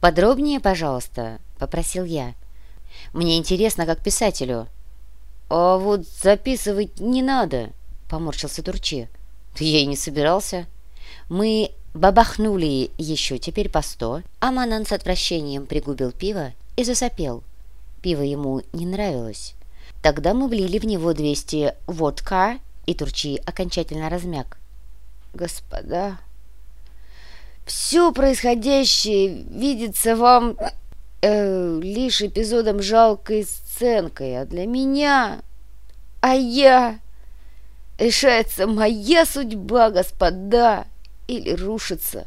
«Подробнее, пожалуйста», — попросил я. «Мне интересно, как писателю». «А вот записывать не надо», — поморщился Турчи. «Я и не собирался». Мы бабахнули еще теперь по сто, а Манан с отвращением пригубил пиво и засопел. Пиво ему не нравилось. Тогда мы влили в него 200 водка, и Турчи окончательно размяк. «Господа, все происходящее видится вам э, лишь эпизодом жалкой сценкой, а для меня... А я... Решается моя судьба, господа, или рушится.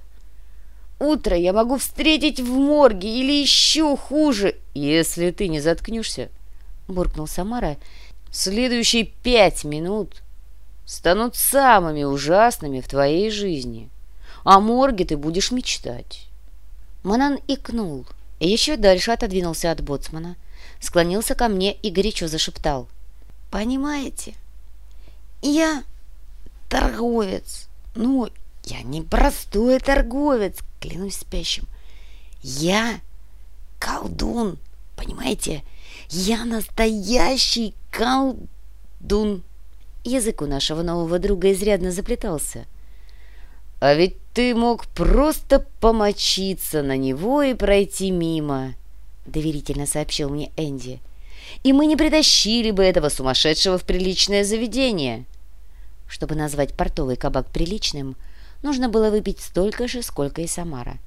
Утро я могу встретить в морге или еще хуже, если ты не заткнешься, — буркнул Самара. Следующие пять минут станут самыми ужасными в твоей жизни. О морге ты будешь мечтать. Манан икнул и еще дальше отодвинулся от боцмана, склонился ко мне и горячо зашептал. «Понимаете, я торговец. Ну, я не простой торговец, клянусь спящим. Я колдун, понимаете? Я настоящий колдун». Язык у нашего нового друга изрядно заплетался. «А ведь ты мог просто помочиться на него и пройти мимо», — доверительно сообщил мне Энди. «И мы не притащили бы этого сумасшедшего в приличное заведение». Чтобы назвать портовый кабак приличным, нужно было выпить столько же, сколько и Самара.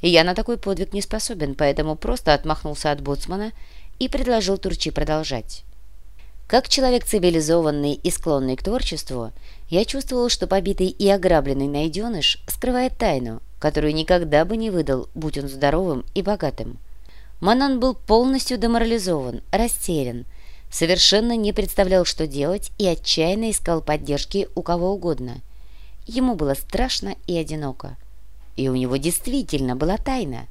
И я на такой подвиг не способен, поэтому просто отмахнулся от боцмана и предложил Турчи продолжать. Как человек цивилизованный и склонный к творчеству, я чувствовал, что побитый и ограбленный найденыш скрывает тайну, которую никогда бы не выдал, будь он здоровым и богатым. Манан был полностью деморализован, растерян, совершенно не представлял, что делать, и отчаянно искал поддержки у кого угодно. Ему было страшно и одиноко. И у него действительно была тайна.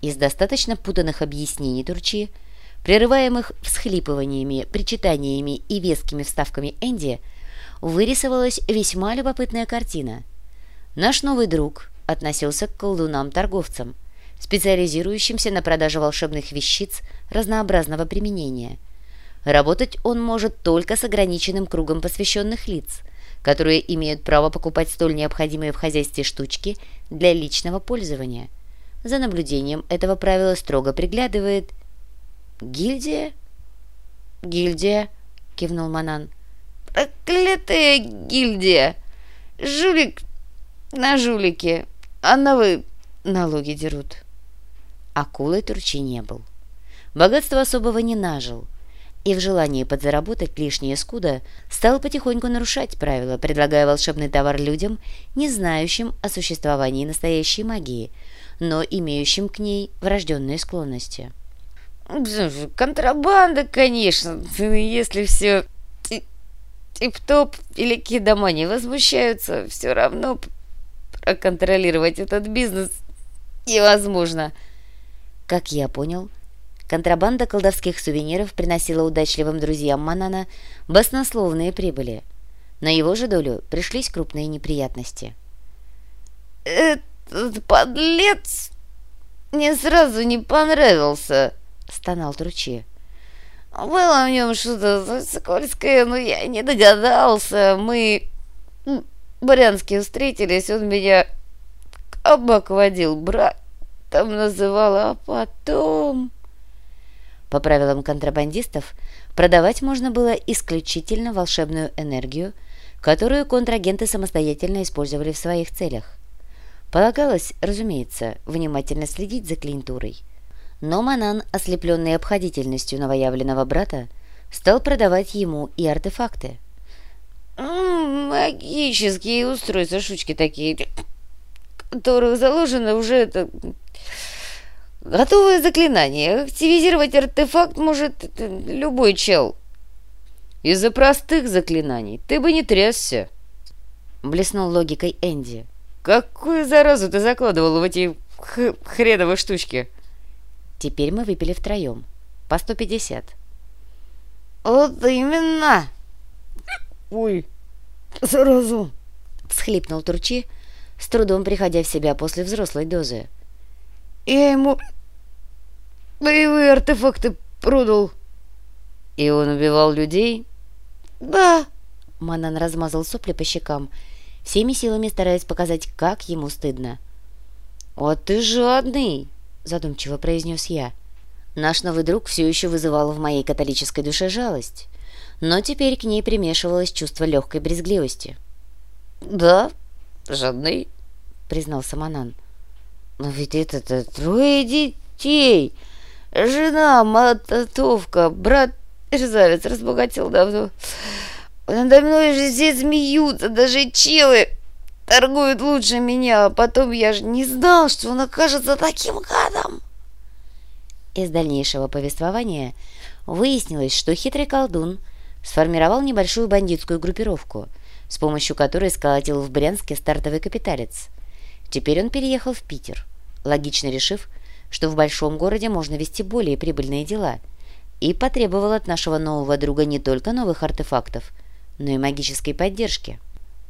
Из достаточно путанных объяснений Турчи – прерываемых всхлипываниями, причитаниями и вескими вставками Энди, вырисовалась весьма любопытная картина. Наш новый друг относился к колдунам-торговцам, специализирующимся на продаже волшебных вещиц разнообразного применения. Работать он может только с ограниченным кругом посвященных лиц, которые имеют право покупать столь необходимые в хозяйстве штучки для личного пользования. За наблюдением этого правила строго приглядывает «Гильдия?» «Гильдия», — кивнул Манан. «Проклятая гильдия! Жулик на жулике, а на вы налоги дерут». Акулой Турчи не был. Богатства особого не нажил, и в желании подзаработать лишнее скудо стал потихоньку нарушать правила, предлагая волшебный товар людям, не знающим о существовании настоящей магии, но имеющим к ней врожденные склонности. Контрабанда, конечно, если все тип-топ, великие дома не возмущаются, все равно проконтролировать этот бизнес невозможно. Как я понял, контрабанда колдовских сувениров приносила удачливым друзьям Манана баснословные прибыли. На его же долю пришлись крупные неприятности. «Этот подлец мне сразу не понравился», стонал Тручи. «Было в нем что-то скользкое, но я не догадался. Мы Брянске встретились, он меня кабак водил, брат там называла, а потом...» По правилам контрабандистов, продавать можно было исключительно волшебную энергию, которую контрагенты самостоятельно использовали в своих целях. Полагалось, разумеется, внимательно следить за клиентурой – но Манан, ослепленный обходительностью новоявленного брата, стал продавать ему и артефакты. «Магические устройства, шучки такие, которых заложено уже это... Готовое заклинание. Активизировать артефакт может любой чел». «Из-за простых заклинаний ты бы не трясся», — блеснул логикой Энди. «Какую заразу ты закладывал в эти хреновые штучки?» Теперь мы выпили втроем. По 150. «Вот именно!» «Ой, сразу!» — всхлипнул Турчи, с трудом приходя в себя после взрослой дозы. Я ему боевые артефакты продал. И он убивал людей? Да. Манан размазал сопли по щекам, всеми силами стараясь показать, как ему стыдно. «Вот ты жадный!» — задумчиво произнес я. Наш новый друг все еще вызывал в моей католической душе жалость, но теперь к ней примешивалось чувство легкой брезгливости. «Да, жадный», — признался Манан. «Но ведь это-то трое детей. Жена, мототовка, брат мерзавец разбогател давно. Надо мной же все смеются, даже челы торгуют лучше меня, а потом я же не знал, что он окажется таким гадом. Из дальнейшего повествования выяснилось, что хитрый колдун сформировал небольшую бандитскую группировку, с помощью которой сколотил в Брянске стартовый капиталец. Теперь он переехал в Питер, логично решив, что в большом городе можно вести более прибыльные дела, и потребовал от нашего нового друга не только новых артефактов, но и магической поддержки.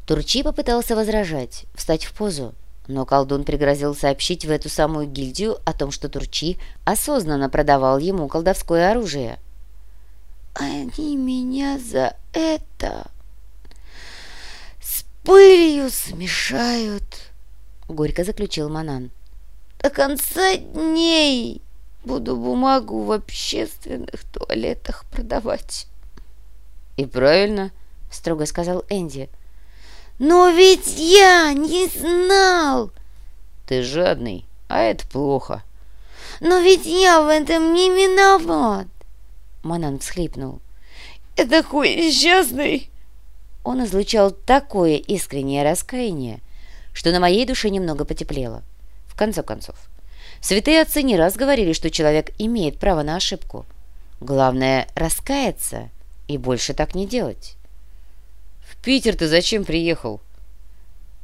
Турчи попытался возражать, встать в позу, но колдун пригрозил сообщить в эту самую гильдию о том, что Турчи осознанно продавал ему колдовское оружие. «Они меня за это с пылью смешают», — горько заключил Манан. «До конца дней буду бумагу в общественных туалетах продавать». «И правильно», — строго сказал Энди. «Но ведь я не знал!» «Ты жадный, а это плохо!» «Но ведь я в этом не виноват!» Манан всхлипнул. «Я такой несчастный!» Он излучал такое искреннее раскаяние, что на моей душе немного потеплело. В конце концов, святые отцы не раз говорили, что человек имеет право на ошибку. Главное — раскаяться и больше так не делать. Питер ты зачем приехал?»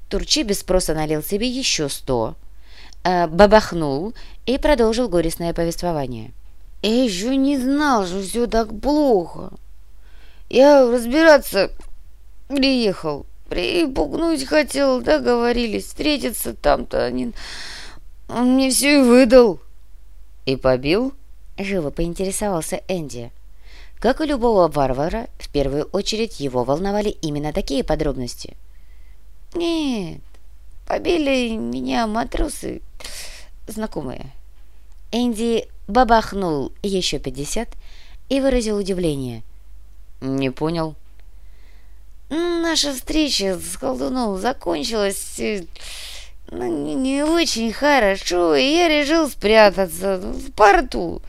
Турчи без спроса налил себе еще сто, э, бабахнул и продолжил горестное повествование. «Я еще не знал, что все так плохо. Я разбираться приехал, припугнуть хотел, договорились, встретиться там-то они... Он мне все и выдал». «И побил?» — живо поинтересовался Энди. Как и любого варвара, в первую очередь его волновали именно такие подробности. «Нет, побили меня матросы знакомые». Энди бабахнул еще пятьдесят и выразил удивление. «Не понял». «Наша встреча с колдуном закончилась ну, не очень хорошо, и я решил спрятаться в порту».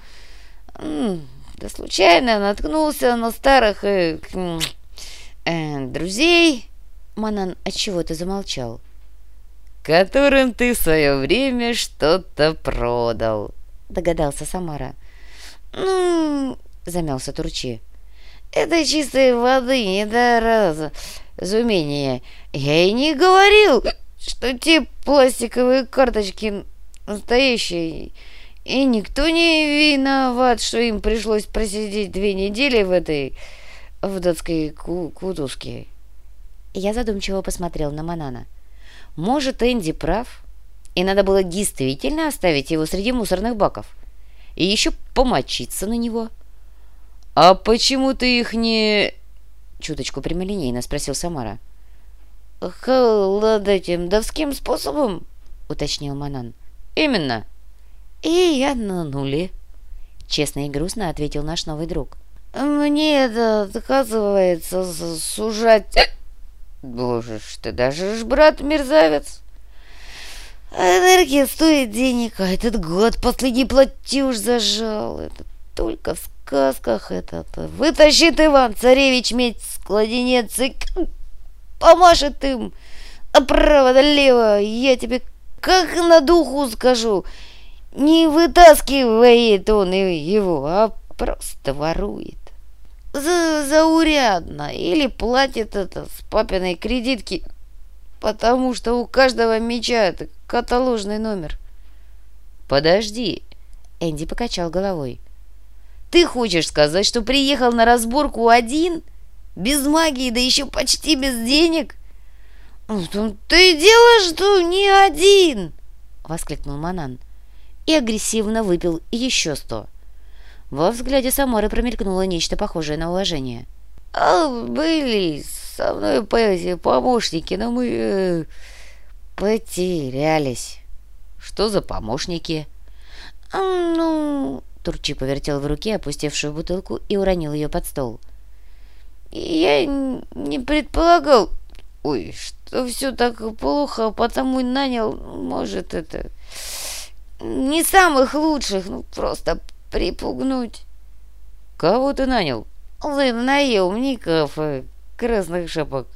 Да случайно наткнулся на старых э, э, друзей. Манан от чего-то замолчал. Которым ты в свое время что-то продал, догадался Самара. Ну, замялся Турчи. Это чистой воды недоразумение. Я и не говорил, что те пластиковые карточки настоящие. И никто не виноват, что им пришлось просидеть две недели в этой в датской ку кутузке. Я задумчиво посмотрел на Манана. Может, Энди прав, и надо было действительно оставить его среди мусорных баков. И еще помочиться на него. «А почему ты их не...» Чуточку прямолинейно спросил Самара. «Холодатим-давским способом?» уточнил Манан. «Именно!» «И я на нуле», — честно и грустно ответил наш новый друг. «Мне это отказывается сужать...» «Боже ж ты, даже ж брат-мерзавец!» «Энергия стоит денег, а этот год последний платеж зажал. Это только в сказках этот. Вытащит Иван Царевич медь с кладенец и помашет им направо-налево. Я тебе как на духу скажу, не вытаскивает он его, а просто ворует. За заурядно или платит это с папиной кредитки, потому что у каждого меча это каталожный номер. Подожди, Энди покачал головой. Ты хочешь сказать, что приехал на разборку один? Без магии, да еще почти без денег? Ну, ты дело, что не один, воскликнул Манан. И агрессивно выпил еще сто. Во взгляде Самары промелькнуло нечто похожее на уважение. «А были со мной помощники, но мы э, потерялись». «Что за помощники?» а, «Ну...» Турчи повертел в руке опустевшую бутылку и уронил ее под стол. «Я не предполагал, ой, что все так плохо, потому и нанял, может, это... Не самых лучших, ну, просто припугнуть». «Кого ты нанял?» «Наемников и красных шапок».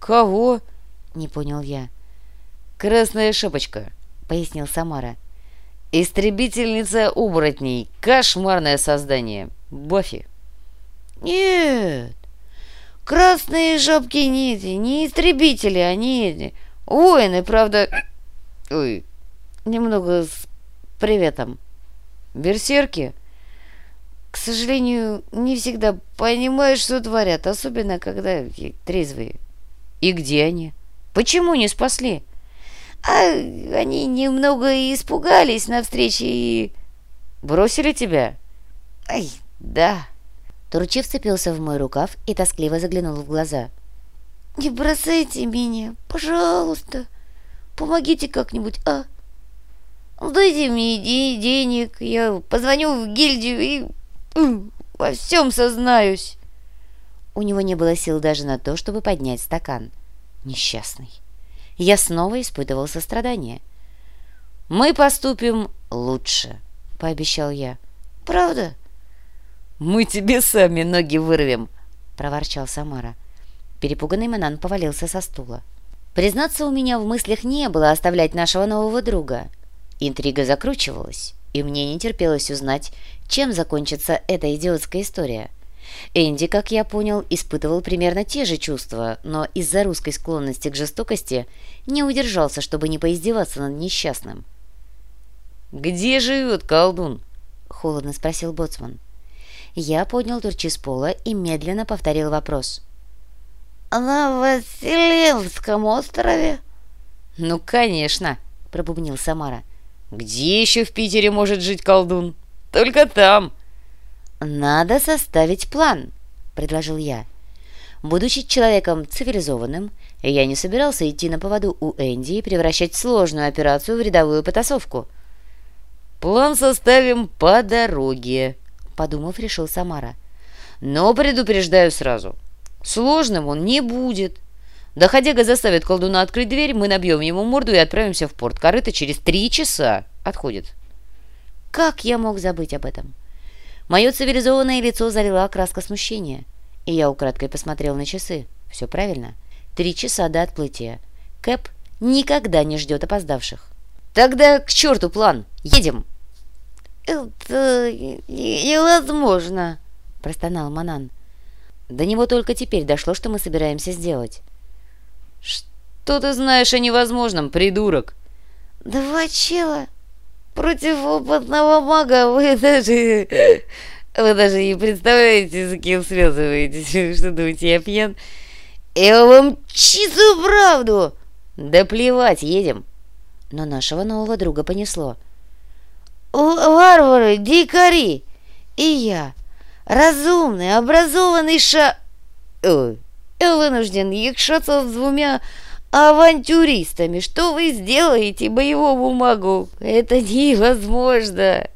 «Кого?» — не понял я. «Красная шапочка», — пояснил Самара. Истребительница оборотней. Кошмарное создание. Баффи. Нет. Красные жабки не, не истребители, они воины, правда... Ой, немного приветом. Берсерки? К сожалению, не всегда понимаешь, что творят, особенно когда трезвые. И где они? Почему не спасли? А они немного испугались на встрече и... Бросили тебя? Ай, да. Турчи вцепился в мой рукав и тоскливо заглянул в глаза. «Не бросайте меня, пожалуйста. Помогите как-нибудь, а? Дайте мне де денег, я позвоню в гильдию и во всем сознаюсь». У него не было сил даже на то, чтобы поднять стакан. Несчастный я снова испытывал сострадание. «Мы поступим лучше», — пообещал я. «Правда?» «Мы тебе сами ноги вырвем», — проворчал Самара. Перепуганный Манан повалился со стула. Признаться, у меня в мыслях не было оставлять нашего нового друга. Интрига закручивалась, и мне не терпелось узнать, чем закончится эта идиотская история — Энди, как я понял, испытывал примерно те же чувства, но из-за русской склонности к жестокости не удержался, чтобы не поиздеваться над несчастным. «Где живет колдун?» — холодно спросил Боцман. Я поднял Турчи с пола и медленно повторил вопрос. «На Васильевском острове?» «Ну, конечно!» — пробубнил Самара. «Где еще в Питере может жить колдун? Только там!» «Надо составить план», — предложил я. Будучи человеком цивилизованным, я не собирался идти на поводу у Энди и превращать сложную операцию в рядовую потасовку. «План составим по дороге», — подумав, решил Самара. «Но предупреждаю сразу, сложным он не будет. Доходяга заставит колдуна открыть дверь, мы набьем ему морду и отправимся в порт. Корыто через три часа отходит». Как я мог забыть об этом? Мое цивилизованное лицо залила краска смущения, и я украдкой посмотрел на часы. Все правильно. Три часа до отплытия. Кэп никогда не ждет опоздавших. «Тогда к черту план! Едем!» «Это невозможно!» – простонал Манан. До него только теперь дошло, что мы собираемся сделать. «Что ты знаешь о невозможном, придурок?» «Два чела Против опытного мага вы даже... Вы даже не представляете, с кем связываетесь. Что думаете, я пьян? Я вам чистую правду! Да плевать, едем. Но нашего нового друга понесло. Варвары, дикари! И я, разумный, образованный ша... Ой, вынужден якшаться с двумя авантюристами. Что вы сделаете боевому магу? Это невозможно.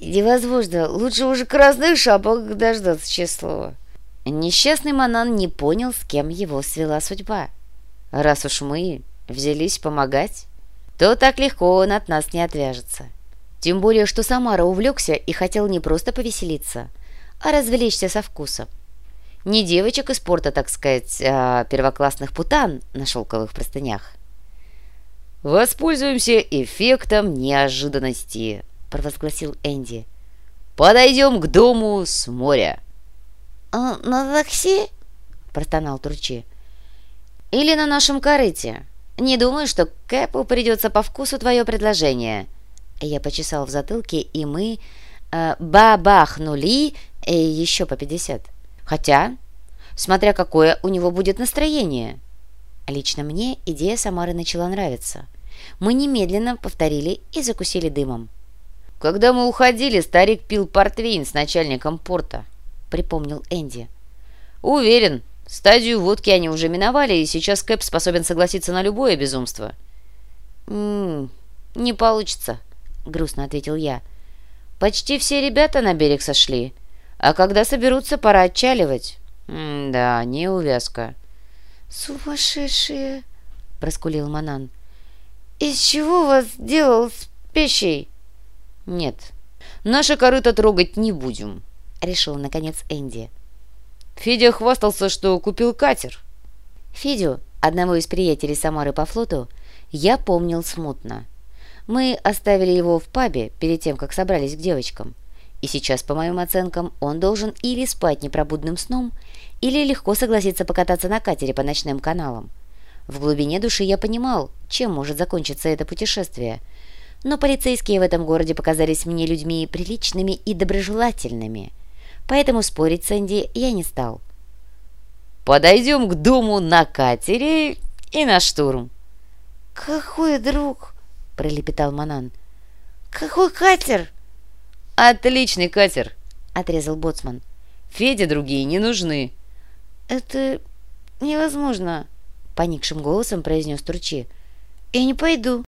Невозможно. Лучше уже красных шапок дождаться числова. Несчастный Манан не понял, с кем его свела судьба. Раз уж мы взялись помогать, то так легко он от нас не отвяжется. Тем более, что Самара увлекся и хотел не просто повеселиться, а развлечься со вкусом. Не девочек из спорта, так сказать, а первоклассных путан на шелковых простынях. «Воспользуемся эффектом неожиданности», — провозгласил Энди. «Подойдем к дому с моря». «А на такси?» — простонал Турчи. «Или на нашем корыте. Не думаю, что Кэпу придется по вкусу твое предложение». Я почесал в затылке, и мы э, бабахнули э, еще по пятьдесят. Хотя, смотря какое у него будет настроение. Лично мне идея Самары начала нравиться. Мы немедленно повторили и закусили дымом. «Когда мы уходили, старик пил портвейн с начальником порта», — припомнил Энди. «Уверен, стадию водки они уже миновали, и сейчас Кэп способен согласиться на любое безумство». «М -м, «Не получится», — грустно ответил я. «Почти все ребята на берег сошли, а когда соберутся, пора отчаливать». М «Да, неувязка». «Сумасшедшие!» — проскулил Манан. «Из чего вас делал с пищей?» «Нет, наше корыто трогать не будем», — решил, наконец, Энди. Федя хвастался, что купил катер. Федю, одного из приятелей Самары по флоту, я помнил смутно. Мы оставили его в пабе перед тем, как собрались к девочкам. И сейчас, по моим оценкам, он должен или спать непробудным сном, или легко согласиться покататься на катере по ночным каналам. В глубине души я понимал, чем может закончиться это путешествие – но полицейские в этом городе показались мне людьми приличными и доброжелательными, поэтому спорить с Энди я не стал. «Подойдем к дому на катере и на штурм». «Какой друг?» — пролепетал Манан. «Какой катер?» «Отличный катер!» — отрезал Боцман. «Феде другие не нужны». «Это невозможно!» — поникшим голосом произнес Турчи. «Я не пойду».